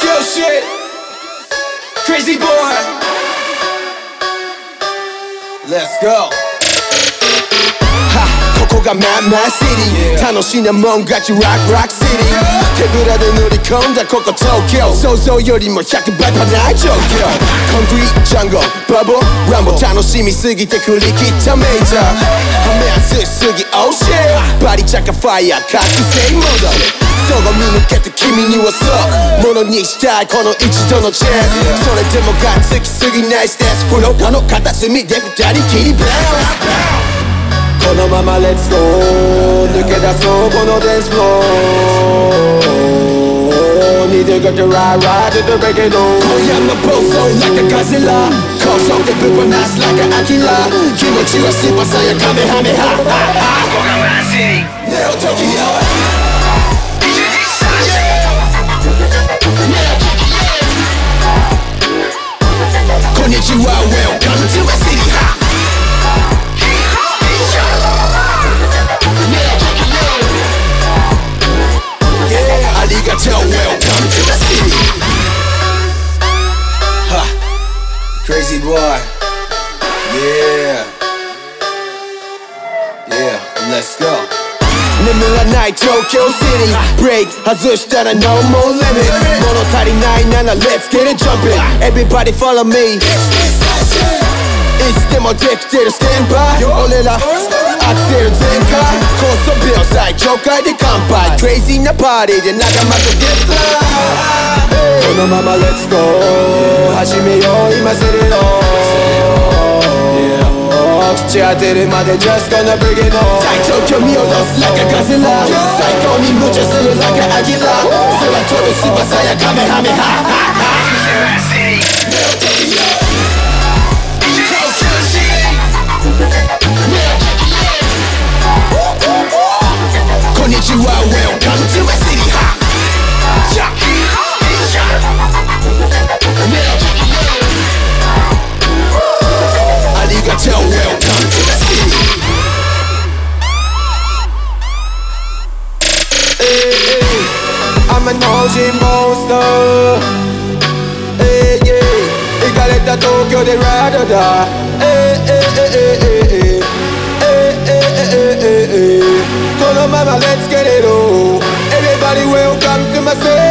Kill shit. Crazy boy. Let's go. ここがマンマシティ楽しなもん勝ち Rock Rock City. 手ぶらで乗り込んだここ東京想像よりも100倍パない状況コンクリートジャンゴバブルランボ楽しみすぎて振り切ったメジャーはめ熱すぎ Oh shit バリチャカファイヤー覚醒モードそが見抜けて君にはそうものにしたいこの一度のチェンスそれでもがっつきすぎないステージフローの片隅で二人きりバウン mama, let's go. Look at that soap on the dance floor Need to get the ride, ride to the breaking on Oh yeah, my pulse on like a Godzilla Cause I'm the people nice like an Akira Kimochi wa super saiyan kamehameha Smoke a massive Neo Tokyo. Welcome to the city. Ha, crazy boy. Yeah. Yeah, let's go. 눈물난 나의 도쿄 city Break 아저씨따라 no more limit 모노 다리 나이 나나 let's get it jumping. Everybody follow me. It's the more dick, stand by? You're all in アクセル全開高速秒最上階で乾杯。Crazy なパーティーで仲間と Get fly このまま Let's go 始めよう今するの。口当てるまで Just gonna bring it on 大東京見下ろす like a Godzilla 最高に無茶する like a アキラ空飛ぶスーパーサイヤカメハメハ。こ star. Hey, yeah, it got it to Tokyo, they ride or die. Hey, hey, hey, hey, hey, hey. Hey, hey, hey, hey, hey. Tell mama, let's get it on. Everybody, welcome to my city.